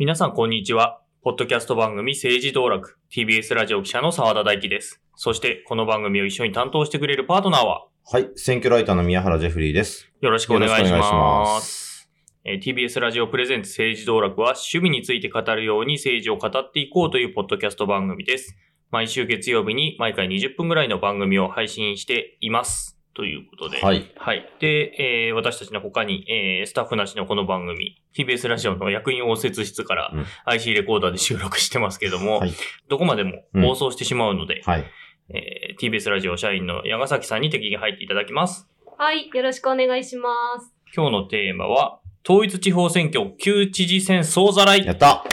皆さんこんにちは。ポッドキャスト番組政治道楽 TBS ラジオ記者の澤田大樹です。そしてこの番組を一緒に担当してくれるパートナーは？はい。選挙ライターの宮原ジェフリーです。よろしくお願いし。ますえー TBS ラジオプレゼンツ政治道楽は趣味について語るように政治を語っていこうというポッドキャスト番組です。毎週月曜日に毎回20分ぐらいの番組を配信しています。ということで。はい。はい。で、えー私たちの他に、えースタッフなしのこの番組、TBS ラジオの役員応接室からうん IC レコーダーで収録してますけども、はい。どこまでも放送してしまうので、はい。えー TBS ラジオ社員の矢ヶ崎さんに適宜入っていただきます。はい、よろしくお願いします。今日のテーマは、統一地方選挙旧知事選総ざらい。やった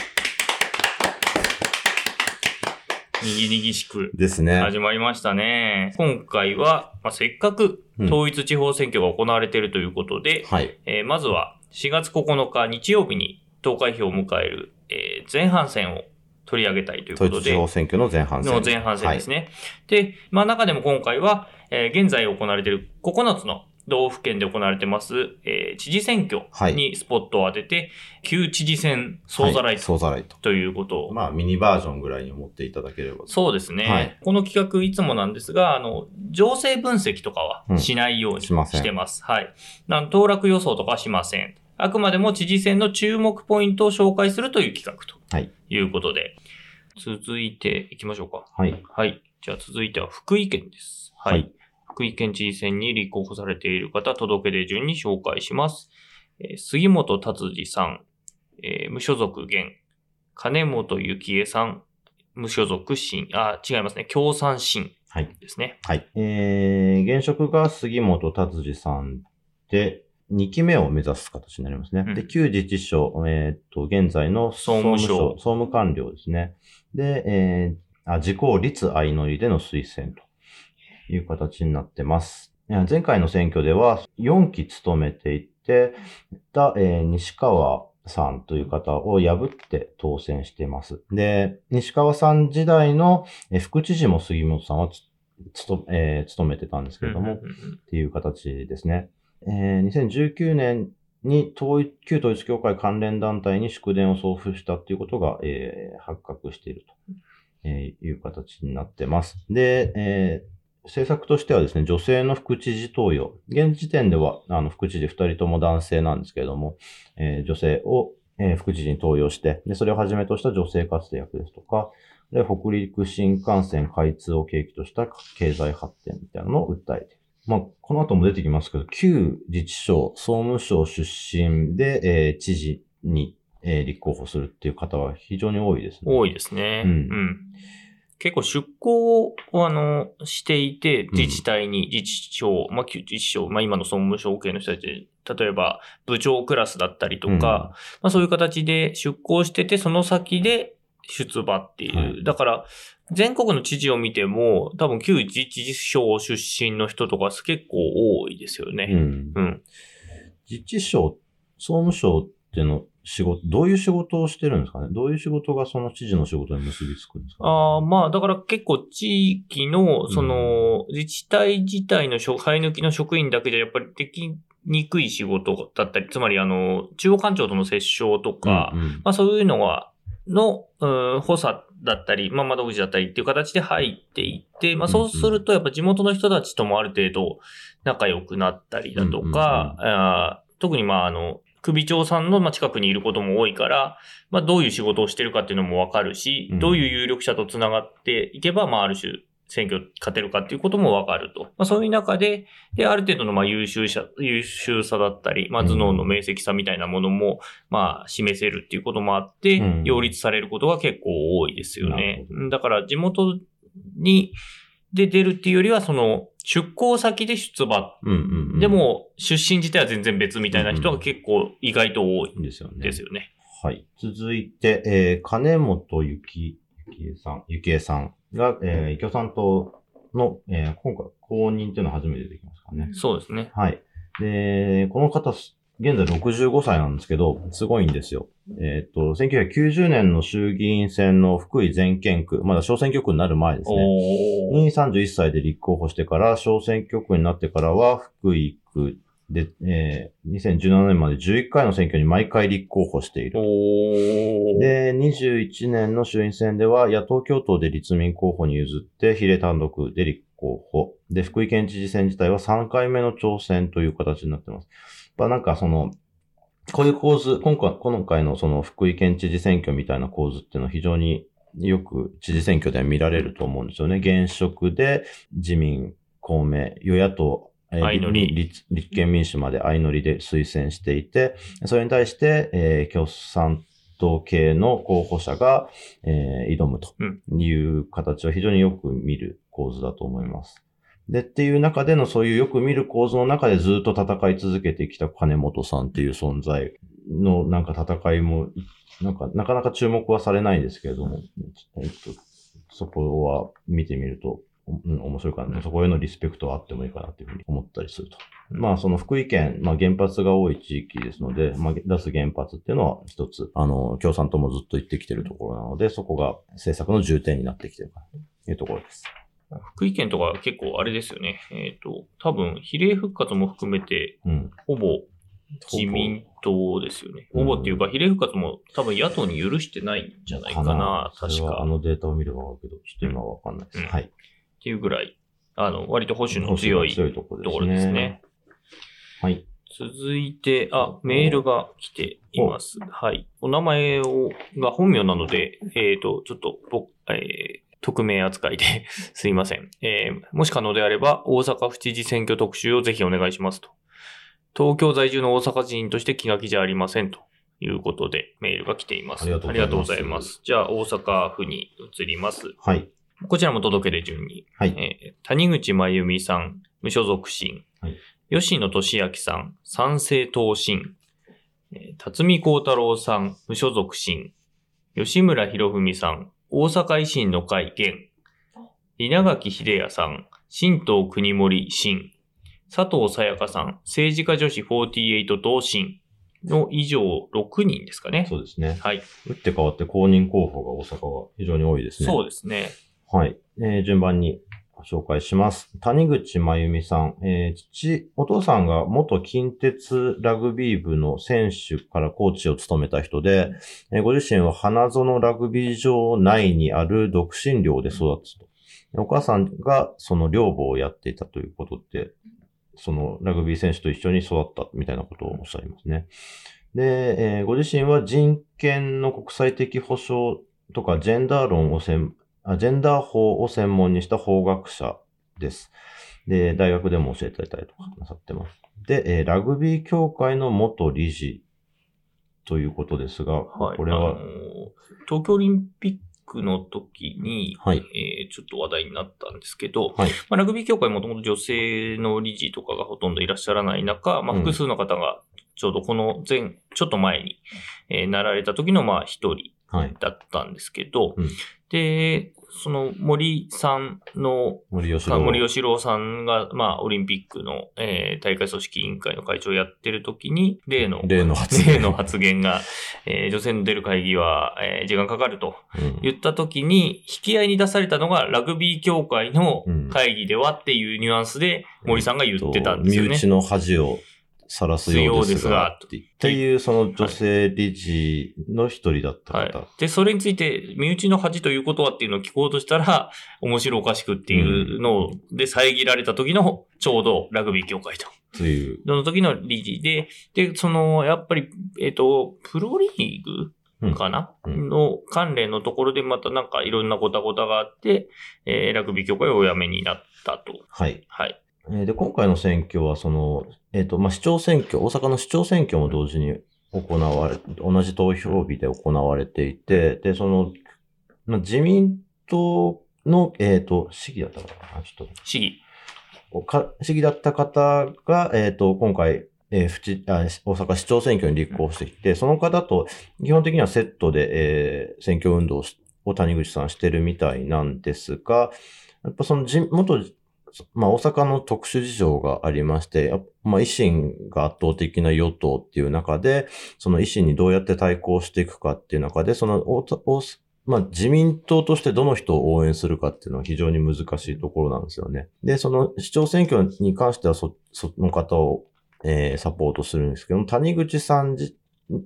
にぎにぎしくですね。始まりましたね。今回は、まあ、せっかくうん統一地方選挙が行われているということで、はい。えーまずは4月9日日曜日に投開票を迎える、えー前半戦を取り上げたいということで、統一地方選挙の前半戦。の前半戦ですね。で、まあ中でも今回は、えー現在行われている9つの道府県で行われてます、えー知事選挙にスポットを当てて、旧知事選総ざらはいい。総ざらいと。ということを、まあ、ミニバージョンぐらいに思っていただければ。そうですね、はいこの企画いつもなんですが、あの、情勢分析とかはうんしないようにしてます。はい。なん当落予想とかはしません。あくまでも知事選の注目ポイントを紹介するという企画とはいいうことで、続いていきましょうか。はい。はい。じゃあ続いては福井県です。はい。はい福井県知事選に立候補されている方、届け出順に紹介します。えー杉本達治さん、えー無所属現、金本幸恵さん、無所属新、あ、違いますね。共産新はい。ですね。はい。えー、現職が杉本達治さんで、2期目を目指す形になりますね。うんで、旧自治省、えーっと、現在の総務省総務官僚ですね。で、えー、あ、自公立相乗りでの推薦という形になってます。前回の選挙では4期務めていて、た、えー西川さんという方を破って当選しています。で、西川さん時代のえー副知事も杉本さんはつつと、えー務めてたんですけれども、っていう形ですね。えー2019年に統一旧統一教会関連団体に祝電を送付したっていうことが、えー発覚していると、えーいう形になってます。で、えー政策としてはですね、女性の副知事登用。現時点では、あの、副知事2人とも男性なんですけれども、えー女性を、えー副知事に登用して、で、それをはじめとした女性活躍ですとか、で、北陸新幹線開通を契機とした経済発展みたいなのを訴えている。まあ、この後も出てきますけど、旧自治省、総務省出身で、えー知事に、えー立候補するっていう方は非常に多いですね。多いですね。うんうん結構出向を、あの、していて、うん自治体に、自治省、まあ、旧自治省、まあ、今の総務省系の人たち、例えば、部長クラスだったりとか、うんまあ、そういう形で出向してて、その先で出馬っていう。はいだから、全国の知事を見ても、多分旧自治省出身の人とか結構多いですよね。うんうん。自治省、総務省っての仕事、どういう仕事をしてるんですかね？どういう仕事がその知事の仕事に結びつくんですか、ああ、まあ、だから結構地域の、その、自治体自体の生え抜きの職員だけじゃやっぱりできにくい仕事だったり、つまりあの、中央官庁との折衝とか、うんうん。まあそういうのは、の、うん補佐だったり、まあ窓口だったりっていう形で入っていって、まあそうするとやっぱ地元の人たちともある程度仲良くなったりだとか、あー特にまああの、首長さんのまあ近くにいることも多いから、まあどういう仕事をしてるかっていうのもわかるし、うんどういう有力者と繋がっていけば、まあある種、選挙勝てるかっていうこともわかると。まあそういう中で、で、ある程度のまあ優秀さ、優秀さだったり、まあ頭脳の明晰さみたいなものも、まあ示せるっていうこともあって、うん擁立されることが結構多いですよなねる。だから地元に、で出るっていうよりは、その、出向先で出馬。うんうんうんで、も、出身自体は全然別みたいな人が結構意外と多いいいですよね。ですよね。はい。続いて、えー、金本ゆき、ゆきえさん、ゆきえさんが、えー、共産党の、えー、今回公認っていうのは初めて出てきますかね。そうですね。はい。で、この方、現在65歳なんですけど、すごいんですよ。えっ、と、1990年の衆議院選の福井全県区、まだ小選挙区になる前ですね。に31歳で立候補してから、小選挙区になってからは、福井区で、えー2017年まで11回の選挙に毎回立候補している。で、21年の衆院選では野党共闘で立民候補に譲って比例単独で立候補。で、福井県知事選自体は3回目の挑戦という形になってます。まあなんかその、こういう構図、今回、今回のその福井県知事選挙みたいな構図っていうのは非常によく知事選挙では見られると思うんですよね。現職で自民、公明、与野党、えー立立憲民主まで相乗りで推薦していて、それに対して、えー共産党系の候補者が、えー挑むという形は非常によく見る構図だと思います。で、っていう中でのそういうよく見る構図の中でずっと戦い続けてきた金本さんっていう存在のなんか戦いも、なんかなかなか注目はされないんですけれども、えっと、そこは見てみると、うん、面白いかな、そこへのリスペクトはあってもいいかなというふうに思ったりすると。まあ、その福井県、まあ原発が多い地域ですので、まあ出す原発っていうのは一つ、あの、共産党もずっと言ってきてるところなので、そこが政策の重点になってきてるかというところです。福井県とか結構あれですよね。えっ、と、多分、比例復活も含めて、うん。ほぼ自民党ですよね。うんほぼっていうか、比例復活も多分野党に許してないんじゃないかな、確か。それはあのデータを見ればわかるけど、ちょっと今はわかんないです。うんはい。っていうぐらい、あの、割と保守の強いところところですね。。はい。続いて、あ、メールが来ています。はい。お名前を、が本名なので、えっ、と、ちょっと、僕、えー匿名扱いで すいません。えーもし可能であれば、大阪府知事選挙特集をぜひお願いしますと。東京在住の大阪人として気が気じゃありませんということでメールが来ています。ありがとうございますありがとうございます。じゃあ、大阪府に移ります。はい。こちらも届け出順に。はい。えー谷口真由美さん、無所属審。はい吉野俊明さん、賛成党審。えー辰巳幸太郎さん、無所属審。吉村博文さん、大阪維新の会現。稲垣秀也さん、新党国森審。佐藤さやかさん、政治家女子48党審の以上6人ですかね。そうですね。はい。打って変わって公認候補が大阪は非常に多いですね。そうですね。はい。えー順番に紹介します。谷口真由美さん。えー父、お父さんが元近鉄ラグビー部の選手からコーチを務めた人で、えーご自身は花園ラグビー場内にある独身寮で育つと。お母さんがその寮母をやっていたということで、そのラグビー選手と一緒に育ったみたいなことをおっしゃいますね。で、えーご自身は人権の国際的保障とかジェンダー論を専ジェンダー法を専門にした法学者です。で、大学でも教えていたりとかなさってます。で、えーラグビー協会の元理事ということですが、はい。これはあの、東京オリンピックの時に、はい。えーちょっと話題になったんですけど、はいまあ、ラグビー協会もともと女性の理事とかがほとんどいらっしゃらない中、まあ、うん複数の方がちょうどこの前、ちょっと前に、えーなられた時のまあ一人はい。だったんですけど、うんで、その森さんの森吉郎。森喜朗さんが、まあ、オリンピックの、えー大会組織委員会の会長をやってる時に、例の、例の発言発言が、えー女性の出る会議は、えー時間かかるとうん言った時に、引き合いに出されたのがラグビー協会の会議ではっていうニュアンスで森さんが言ってたんですよね。身内の恥を晒すようですようですがっていうその女性理事の一人だったはい方。。で、それについて、身内の恥ということはっていうのを聞こうとしたら、面白おかしくっていうので遮られた時の、ちょうどラグビー協会と。という。その時の理事で、で、その、やっぱり、えっ、と、プロリーグかな、うんの関連のところでまたなんかいろんなごたごたがあって、えーラグビー協会をお辞めになったと。はい。はい。えーで、今回の選挙は、その、えっ、と、まあ、市長選挙、大阪の市長選挙も同時に行われ、同じ投票日で行われていて、で、その、まあ、自民党の、えっ、と、市議だったかなちょっと、市議。か市議だった方が、えっ、と、今回、えー府知あ大阪市長選挙に立候補してきて、その方と基本的にはセットで、えー選挙運動を谷口さんしてるみたいなんですが、やっぱそのじ元、まあ大阪の特殊事情がありまして、まあ維新が圧倒的な与党っていう中で、その維新にどうやって対抗していくかっていう中で、そのまあ、自民党としてどの人を応援するかっていうのは非常に難しいところなんですよね。で、その市長選挙に関してはそ、その方を、えーサポートするんですけども、谷口さんじ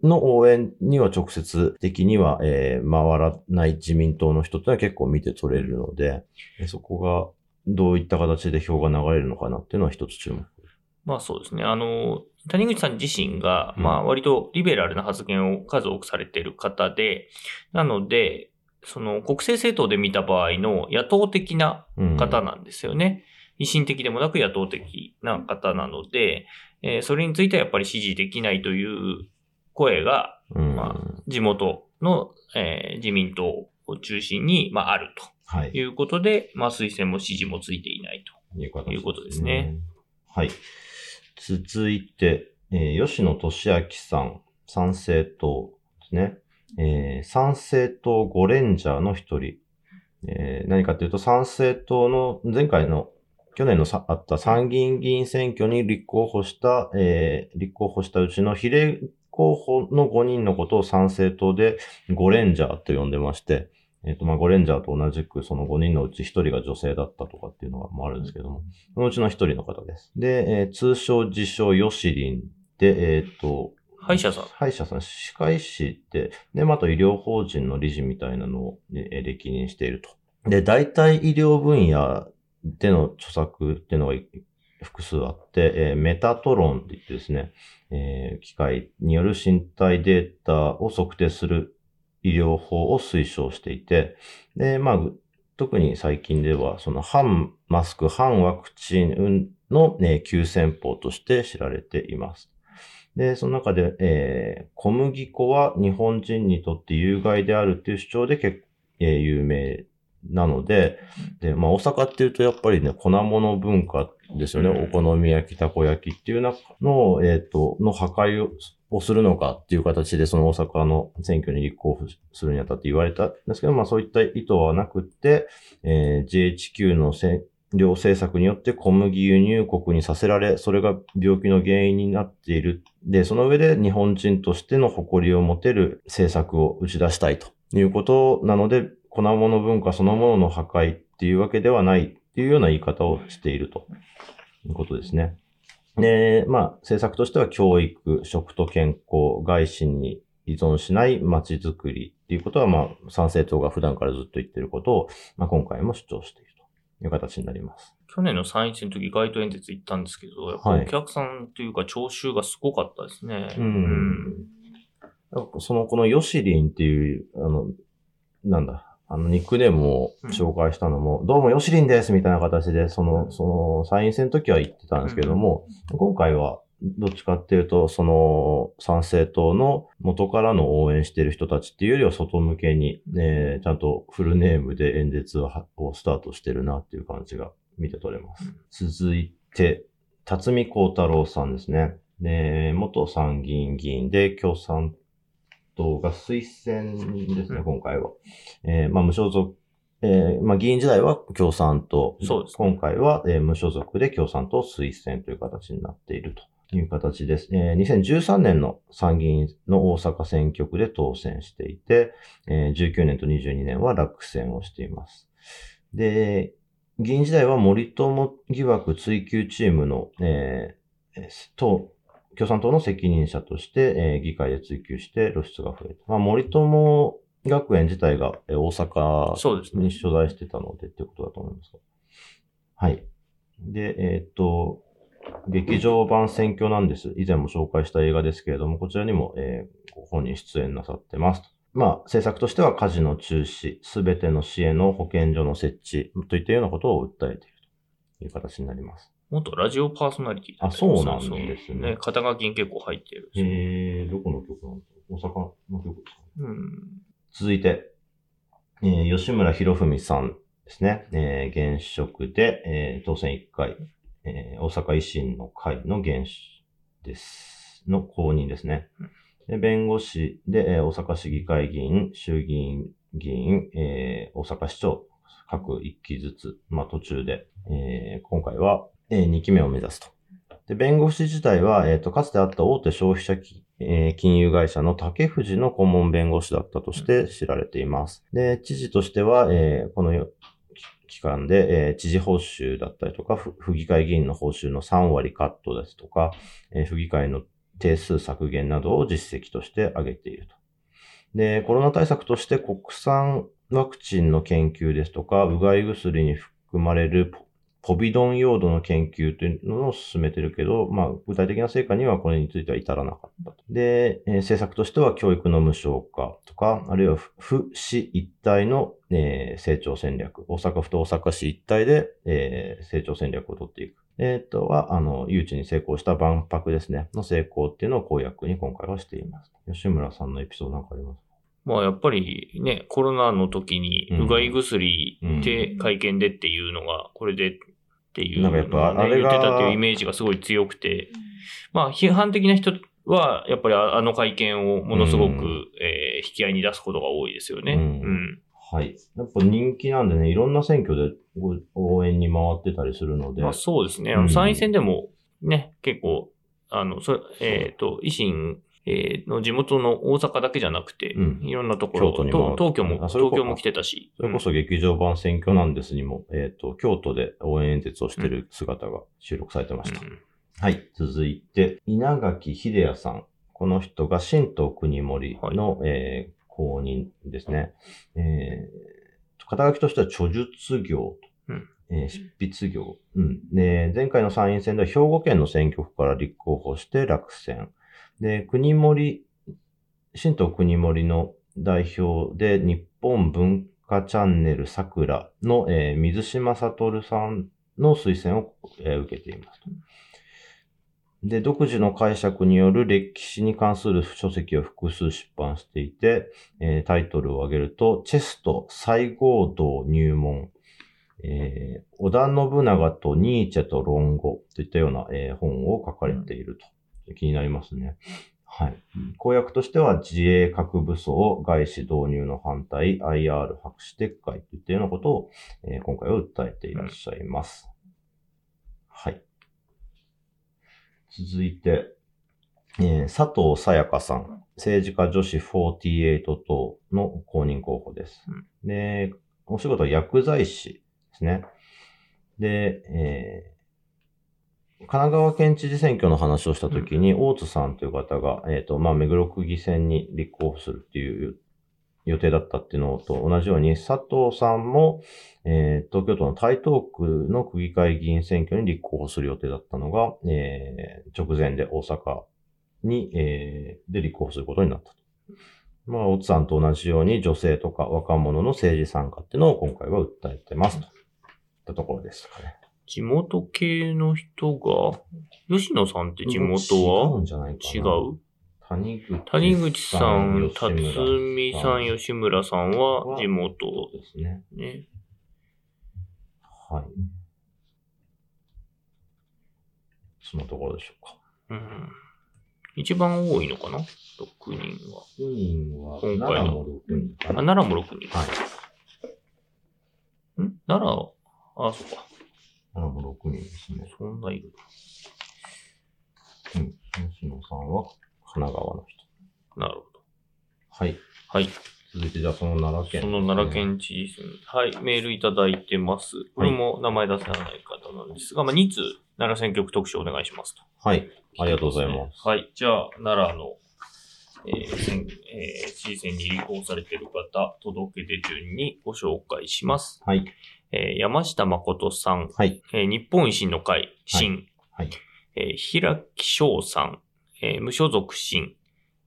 の応援には直接的には、えー、回らない自民党の人ってのは結構見て取れるので、そこがどういった形で票が流れるのかなっていうのは一つ注目。まあそうですね。あの、谷口さん自身が、まあ割とリベラルな発言を数多くされている方で、なので、その国政政党で見た場合の野党的な方なんですよね。うん、維新的でもなく野党的な方なので、えー、それについてはやっぱり支持できないという声が、うん、まあ、地元の、えー、自民党を中心に、まあ、あるということで、はい、まあ、推薦も支持もついていないということですね。はい。続いて、えー、吉野俊明さん、参政党ですね。えー、参政党5レンジャーの一人。えー、何かというと、参政党の前回の去年のさあった参議院議員選挙に立候補した、えー、立候補したうちの比例候補の5人のことを参政党で5レンジャーと呼んでまして、えっ、ー、と、まあ、5レンジャーと同じくその5人のうち1人が女性だったとかっていうのがもあるんですけども、そのうちの1人の方です。で、えー、通称自称ヨシリンで、えっ、ー、と、歯医者さん。歯医者さん、歯科医師で、で、また医療法人の理事みたいなのを、ね、歴任していると。で、大体医療分野での著作っていうのが複数あって、えー、メタトロンって言ってですね、えー、機械による身体データを測定する医療法を推奨していて、で、まあ、特に最近では、その反マスク、反ワクチンの、ね、急先鋒として知られています。で、その中で、えー、小麦粉は日本人にとって有害であるっていう主張で結構、えー、有名なので、で、まあ大阪っていうとやっぱりね、粉物文化ですよね。お好み焼き、たこ焼きっていう中の、えっ、ー、と、の破壊ををするのかっていう形で、その大阪の選挙に立候補するにあたって言われたんですけど、まあそういった意図はなくて、えー、GHQ の量政策によって小麦輸入国にさせられ、それが病気の原因になっている。で、その上で日本人としての誇りを持てる政策を打ち出したいということなので、粉物文化そのものの破壊っていうわけではないっていうような言い方をしているということですね。で、まあ、政策としては教育、食と健康、外信に依存しない街づくりっていうことは、まあ、参政党が普段からずっと言ってることを、まあ、今回も主張しているという形になります。去年の参院選の時街頭演説行ったんですけど、やっぱお客さんというか聴衆がすごかったですね。はい、うん。その、このヨシリンっていう、あの、なんだ、あの、ニックネームを紹介したのも、うん、どうもヨシリンですみたいな形で、その、その、参院選の時は言ってたんですけども、うん、今回は、どっちかっていうと、その、参政党の元からの応援している人たちっていうよりは外向けに、ね、ちゃんとフルネームで演説をスタートしてるなっていう感じが見て取れます。うん、続いて、辰巳幸太郎さんですね。で、元参議院議員で共産党が推薦ですね、今回は。えー、まあ、無所属、えー、まあ、議員時代は共産党。そうです、ね、今回は、えー、無所属で共産党推薦という形になっているという形です。えー、2013年の参議院の大阪選挙区で当選していて、えー、19年と22年は落選をしています。で、議員時代は森友疑惑追及チームの、えー、党、共産党の責任者として、えー、議会で追及して露出が増えた。まあ、森友学園自体が大阪に所在してたのでっていうことだと思いますはい。で、えっ、と、劇場版選挙なんです。以前も紹介した映画ですけれども、こちらにも、えー、ご本人出演なさってます。まあ、政策としては家事の中止、すべての市への保健所の設置といったようなことを訴えているという形になります。元ラジオパーソナリティあ、そうなんですね。ね、肩書きに結構入ってる。へえー、どこの曲なんですか大阪の曲ですか、うん。続いて、えー、吉村博文さんですね。えー、現職で、えー、当選1回、えー、大阪維新の会の現です。の公認ですね。で弁護士で、えー、大阪市議会議員、衆議院議員、えー、大阪市長、各1期ずつ、まあ途中で、えー、今回はえー、2期目を目指すと。で、弁護士自体は、えっ、ー、と、かつてあった大手消費者えー、金融会社の竹藤の顧問弁護士だったとして知られています。で、知事としては、えー、この期間で、えー、知事報酬だったりとか、府議会議員の報酬の3割カットですとか、えー、府議会の定数削減などを実績として挙げていると。で、コロナ対策として国産ワクチンの研究ですとか、うがい薬に含まれるポビドン用土の研究というのを進めてるけど、まあ、具体的な成果にはこれについては至らなかった。で、えー、政策としては教育の無償化とか、あるいは府市一体の、えー、成長戦略、大阪府と大阪市一体で、えー、成長戦略を取っていく。えっ、とは、あの、誘致に成功した万博ですね、の成功っていうのを公約に今回はしています。吉村さんのエピソードなんかあります？まあやっぱりね、コロナの時にうがい薬で会見でっていうのが、これでっていう、なんかやっぱあれが、言ってたっていうイメージがすごい強くて、まあ批判的な人は、やっぱりあの会見をものすごく、うん、えー、引き合いに出すことが多いですよね。うん。うん、はい。やっぱ人気なんでね、いろんな選挙で応援に回ってたりするので。まあそうですね。あの参院選でもね、結構、あの、そえっ、ー、と、維新えー、の地元の大阪だけじゃなくて、うん、いろんなところ、東東京も、東京も来てたし。それこそ劇場版選挙なんですにも、うん、えっ、ー、と、京都で応援演説をしてる姿が収録されてました。うん、はい。続いて、稲垣秀也さん。この人が新東国森の、はい、えー、公認ですね。えー、肩書きとしては著述業うんえー、執筆業。うん。で、前回の参院選では兵庫県の選挙区から立候補して落選。で、国森、新党国森の代表で日本文化チャンネル桜の、えー、水島悟さんの推薦を、えー、受けていますで、独自の解釈による歴史に関する書籍を複数出版していて、えー、タイトルを挙げると、チェスト西郷道入門、えー、織田信長とニーチェと論語といったような、えー、本を書かれていると。気になりますね。はい。公約としては自衛核武装、外資導入の反対、IR 白紙撤回といったようなことを、えー、今回は訴えていらっしゃいます。はい。続いて、えー、佐藤さやかさん、政治家女子48等の公認候補です。で、お仕事は薬剤師ですね。で、えー神奈川県知事選挙の話をしたときに、大津さんという方が、えっ、と、まあ、目黒区議選に立候補するっていう予定だったっていうのと同じように、佐藤さんも、えー、東京都の台東区の区議会議員選挙に立候補する予定だったのが、えー、直前で大阪に、えー、で立候補することになったと。まあ、大津さんと同じように女性とか若者の政治参加っていうのを今回は訴えてますと。ったところですかね。地元系の人が、吉野さんって地元は？違う谷口谷口さん、辰巳さん、吉村さんは地元ですね。ね。はい。そのところでしょうか。うん。一番多いのかな ?6 人は。6人は、今回の。6人あ、奈良も6人。はい。ん？奈良、あ、そっか。あも6人ですね。そんないるうん。吉野さんは神奈川の人。なるほど。はい。はい。続いて、じゃあその奈良県、ね、その奈良県知事選。はい。メールいただいてます。これも名前出せない方なんですが、はい、まあ、2通、奈良選挙区特集お願いしますと。はい。ありがとうございます。はい。じゃあ、奈良の、えー選えー、知事選に立候補されている方、届け出順にご紹介します。はい。えー、山下誠さん、はい。えー、日本維新の会、新、はい。えー、平木翔さん、えー、無所属新、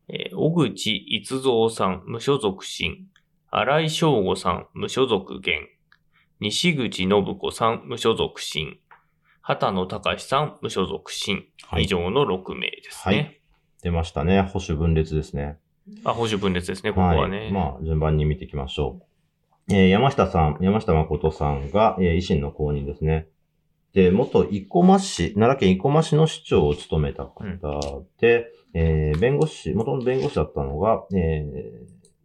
えー、小口逸造さん、無所属新、荒井翔吾さん、無所属現、西口信子さん、無所属新、畑野隆さん、無所属新、はい、以上の6名ですね。はい。出ましたね。保守分裂ですね。あ、保守分裂ですね、ここはね。はい、まあ、順番に見ていきましょう。えー、山下さん、山下誠さんが、えー、維新の公認ですね。で、元生駒市、奈良県生駒市の市長を務めた方で、うん、えー、弁護士、元の弁護士だったのが、え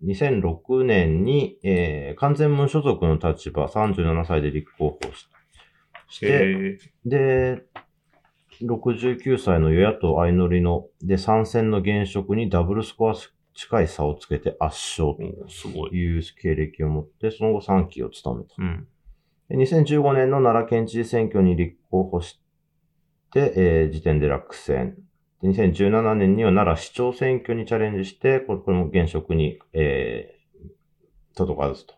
ー、2006年に、えー、完全無所属の立場、37歳で立候補して、で、69歳の与野党相乗りの、で、参戦の現職にダブルスコア近い差をつけて圧勝という経歴を持って、その後3期を務めた。うん、2015年の奈良県知事選挙に立候補して、えー、時点で落選。で2017年には奈良市長選挙にチャレンジして、これこれも現職に、えー、届かずと。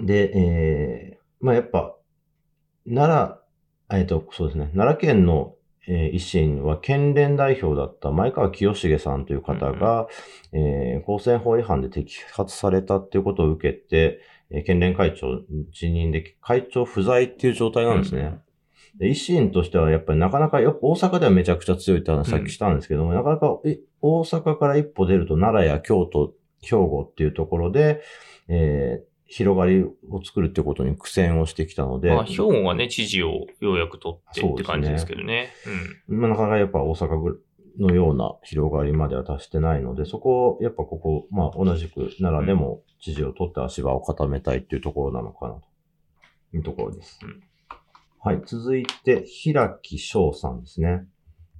で、えー、まあやっぱ、奈良、えっ、と、そうですね、奈良県の、えー維新は県連代表だった前川清重さんという方が、えー公選法違反で摘発されたっていうことを受けて、えー県連会長辞任で会長不在っていう状態なんですね。で維新としてはやっぱりなかなか、やっぱ大阪ではめちゃくちゃ強いって話さっきしたんですけども、なかなかえ大阪から一歩出ると奈良や京都、兵庫っていうところで、えー広がりを作るってことに苦戦をしてきたので、まあ、兵庫がね、知事をようやく取ってって感じですけどね。まあ、なかなかやっぱ大阪ぐのような広がりまでは達してないので、そこをやっぱここ、まあ同じく奈良でも知事を取って足場を固めたいっていうところなのかなというところです。うんはい。続いて、平木翔さんですね。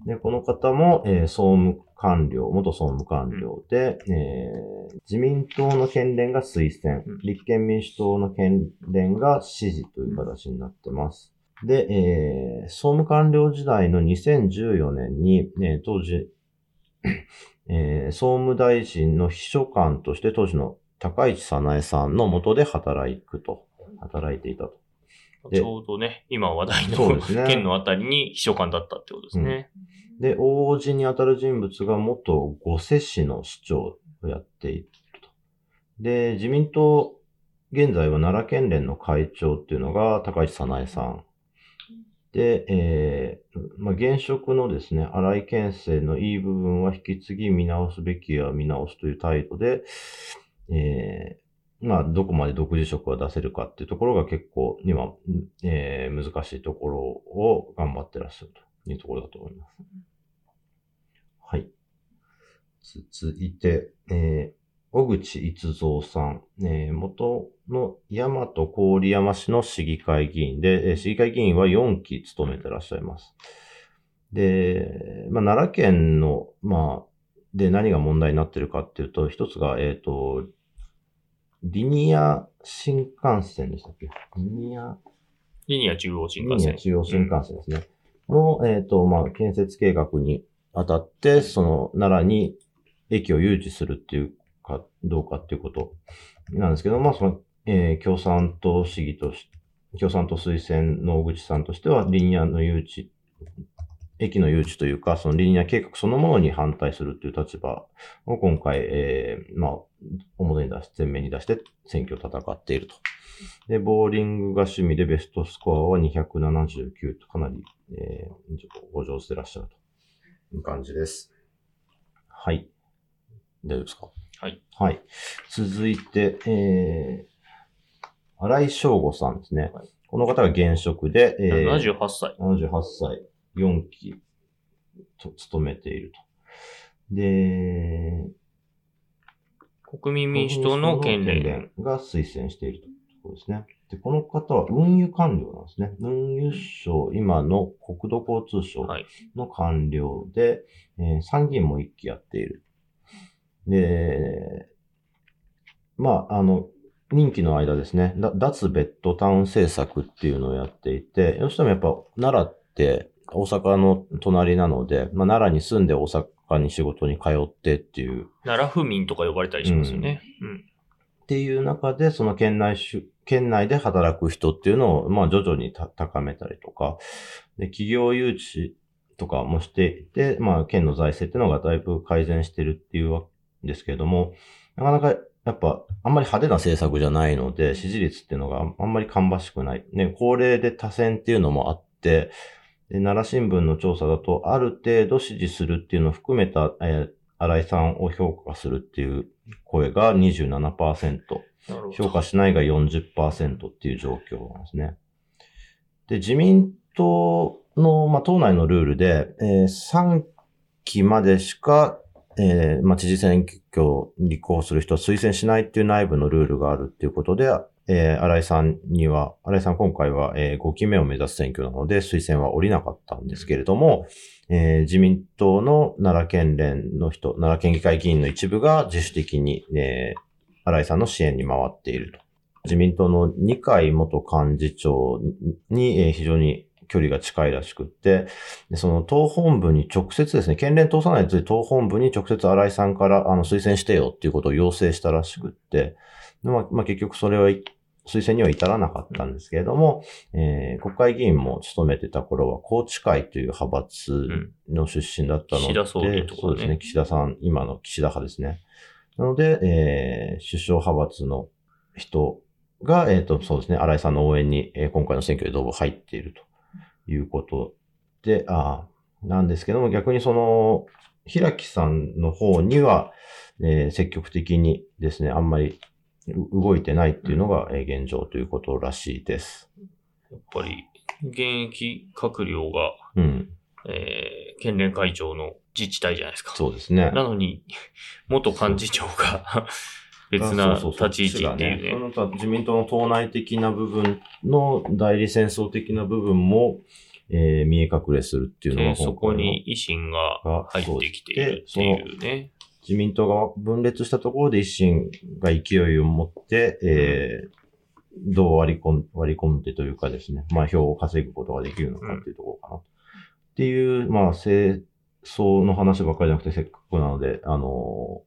で、この方も、えー総務官僚、元総務官僚で、えー自民党の県連が推薦、うん立憲民主党の県連が支持という形になってます。で、えー総務官僚時代の2014年に、ね、当時、えー総務大臣の秘書官として当時の高市早苗さんの下で働くと、働いていたと。でちょうどね、今話題のね県のあたりに秘書官だったってことですね。で、王子に当たる人物が元御瀬市の市長をやっていると。で、自民党、現在は奈良県連の会長っていうのが高市早苗さん。で、えーまあ、現職のですね、荒井県政のいい部分は引き継ぎ見直すべきは見直すという態度で、えーまあ、どこまで独自色が出せるかっていうところが結構今、えー難しいところを頑張ってらっしゃるというところだと思います。はい。続いて、えー小口逸三さん、えー元の大和郡山市の市議会議員で、えー市議会議員は4期務めてらっしゃいます。で、まあ、奈良県の、まあ、で何が問題になってるかっていうと、一つが、えっ、と、リニア新幹線でしたっけ？リニア？リニア中央新リニア幹線。中央新幹線ですね。の、えっ、と、まあ、建設計画にあたって、その、奈良に駅を誘致するっていうか、どうかっていうことなんですけど、まあ、その、えー共産党市議とし、共産党推薦の小口さんとしては、リニアの誘致、駅の誘致というか、そのリニア計画そのものに反対するという立場を今回、えーまあ、表に出し、前面に出して選挙を戦っていると。で、ボーリングが趣味でベストスコアは279とかなり、えー、ご上手でいらっしゃるという感じです。はい。大丈夫ですか？はい。はい。続いて、えー、荒井翔吾さんですね。はいこの方が現職で、えー、78歳。78歳、4期と務めていると。で、国民民主党の県連。が推薦しているところですね。で、この方は運輸官僚なんですね。運輸省、今の国土交通省はい。の官僚で、えー参議院も一期やっている。で、まあ、あの、任期の間ですね、だ脱ベッドタウン政策っていうのをやっていて、どうしてもやっぱ奈良って大阪の隣なので、まあ、奈良に住んで大阪に仕事に通ってっていう奈良府民とか呼ばれたりしますよね。うん。っていう中で、その県内し、県内で働く人っていうのを、まあ徐々にた高めたりとか、で、企業誘致とかもしていて、まあ県の財政っていうのがだいぶ改善してるっていうわけですけれども、なかなかやっぱあんまり派手な政策じゃないので、支持率っていうのがあんまり芳しくない。ね、高齢で多選っていうのもあって、で奈良新聞の調査だと、ある程度支持するっていうのを含めた、えー新井さんを評価するっていう声が27%。なるほど。評価しないが40%っていう状況なんですね。で、自民党の、まあ、党内のルールで、えー3期までしか、えーまあ、知事選挙に立候補する人は推薦しないっていう内部のルールがあるっていうことで、えー新井さんには、新井さん今回は、え5期目を目指す選挙なので推薦は降りなかったんですけれども、えー自民党の奈良県連の人、奈良県議会議員の一部が自主的に、えー新井さんの支援に回っていると。自民党の二階元幹事長に、えー非常に距離が近いらしくって、その党本部に直接ですね、県連通さないと党本部に直接新井さんからあの推薦してよっていうことを要請したらしくって、で、まあ、結局それは推薦には至らなかったんですけれども、えー、国会議員も務めてた頃は、高知会という派閥の出身だったので、うん、岸田ね、そうですね、岸田さん、今の岸田派ですね。なので、えー、首相派閥の人が、えっ、ー、と、そうですね、新井さんの応援に、えー、今回の選挙でどうも入っているということで、あなんですけども、逆にその、平木さんの方には、えー、積極的にですね、あんまり動いてないっていうのが現状ということらしいです。やっぱり、現役閣僚が、うん、えー、県連会長の自治体じゃないですか。そうですね。なのに、元幹事長が 別な立ち位置っていうね。そうそうそうね自民党の党内的な部分の代理戦争的な部分も、えー、見え隠れするっていうのがそこに維新が入ってきているっていうね。自民党が分裂したところで維新が勢いを持って、えー、どう割り込ん割り込んでというかですね、まあ票を稼ぐことができるのかっていうところかな。っていう、まあ、政争の話ばっかりじゃなくて、せっかくなので、あの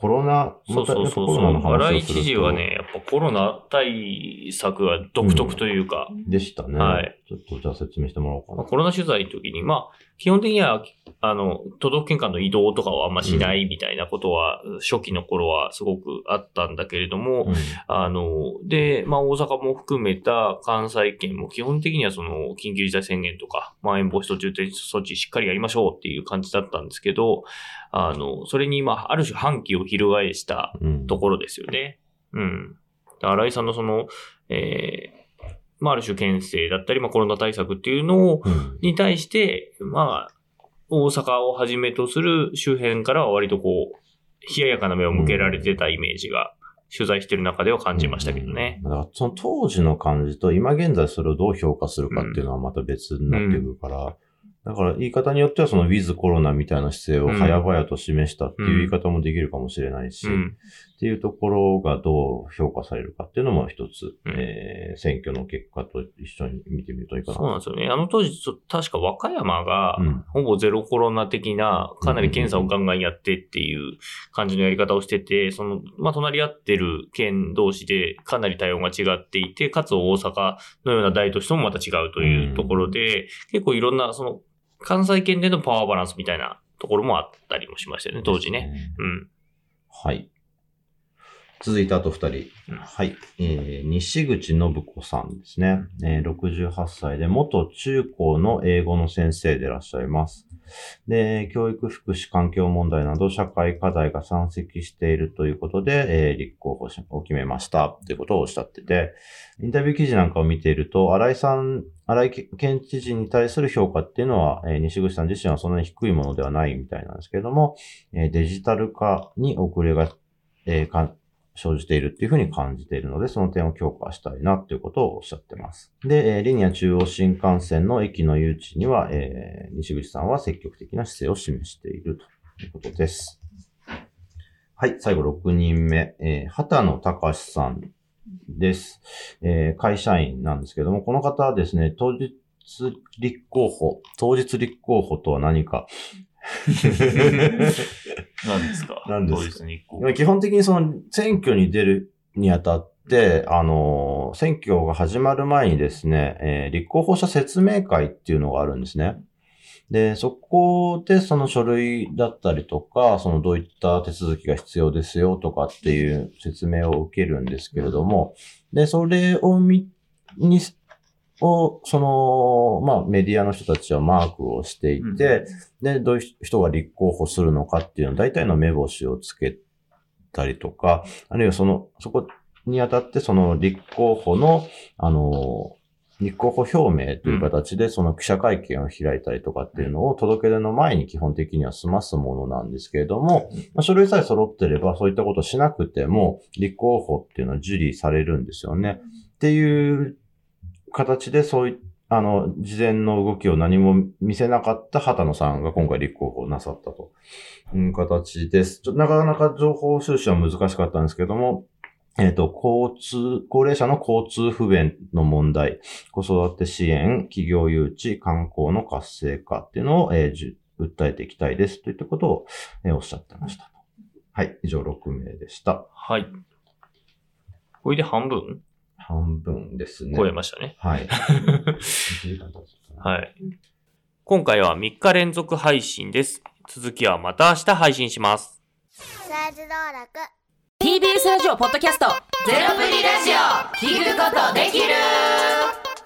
コロナ、そうそうそうそう。荒井知事はね、やっぱコロナ対策は独特というか。うん、でしたね。はい。ちょっとじゃあ説明してもらおうかな。コロナ取材の時に、まあ、基本的には、あの、都道府県間の移動とかはあんましないみたいなことは、うん、初期の頃はすごくあったんだけれども、うん、あの、で、まあ大阪も含めた関西圏も基本的にはその緊急事態宣言とか、まん延防止等重点措置しっかりやりましょうっていう感じだったんですけど、あの、それにまあ、ある種反旗を翻したところですよね。うん。うん、新井さんのその、えー、まあ、ある種牽制だったり、まあ、コロナ対策っていうのを、に対して、まあ、大阪をはじめとする周辺からは割とこう、冷ややかな目を向けられてたイメージが、取材してる中では感じましたけどね。だからその当時の感じと今現在それをどう評価するかっていうのはまた別になってくるから、だから言い方によってはそのウィズコロナみたいな姿勢を早々と示したっていう言い方もできるかもしれないし、うん、っていうところがどう評価されるかっていうのも一つ、うん、えー、選挙の結果と一緒に見てみるといいかな。そうなんですよね。あの当時、確か和歌山が、ほぼゼロコロナ的な、かなり検査をガンガンやってっていう感じのやり方をしてて、その、まあ、隣り合ってる県同士でかなり対応が違っていて、かつ大阪のような大都市ともまた違うというところで、結構いろんな、その、関西圏でのパワーバランスみたいなところもあったりもしましたよね、当時ね。うん。はい。続いてあと二人。うん、はい。えー、西口信子さんですね。えー、68歳で元中高の英語の先生でいらっしゃいます。で、教育福祉環境問題など社会課題が山積しているということで、えー、立候補を決めましたということをおっしゃってて、インタビュー記事なんかを見ていると、新井さん、新井県知事に対する評価っていうのは、えー、西口さん自身はそんなに低いものではないみたいなんですけれども、えー、デジタル化に遅れが、えー、生じているっていうふうに感じているので、その点を強化したいなっていうことをおっしゃってます。で、えリニア中央新幹線の駅の誘致には、えー、西口さんは積極的な姿勢を示しているということです。はい、最後6人目、えー、畑野隆さんです。えー、会社員なんですけども、この方はですね、当日立候補、当日立候補とは何か、何ですか？何ですか？基本的にその選挙に出るにあたって、あの、選挙が始まる前にですね、えー、立候補者説明会っていうのがあるんですね。で、そこでその書類だったりとか、そのどういった手続きが必要ですよとかっていう説明を受けるんですけれども、で、それを見、にを、その、まあ、メディアの人たちはマークをしていて、うん、で、どういう人が立候補するのかっていうのを大体の目星をつけたりとか、あるいはその、そこにあたってその立候補の、あの、立候補表明という形でその記者会見を開いたりとかっていうのを届け出の前に基本的には済ますものなんですけれども、まあ、書類さえ揃ってればそういったことしなくても立候補っていうのは受理されるんですよね。っていう形でそういあの、事前の動きを何も見せなかった畑野さんが今回立候補なさったという形です。ちょなかなか情報収集は難しかったんですけども、えっ、と、交通、高齢者の交通不便の問題、子育て支援、企業誘致、観光の活性化っていうのを、えーじ訴えていきたいですといったことを、えーおっしゃってました。はい、以上6名でした。はい。これで半分？半分ですね。超えましたね。はい。1時間経つかなはい。今回は3日連続配信です。続きはまた明日配信します。チャージ道楽 TBS ラジオポッドキャストゼロプリラジオ聞くことできる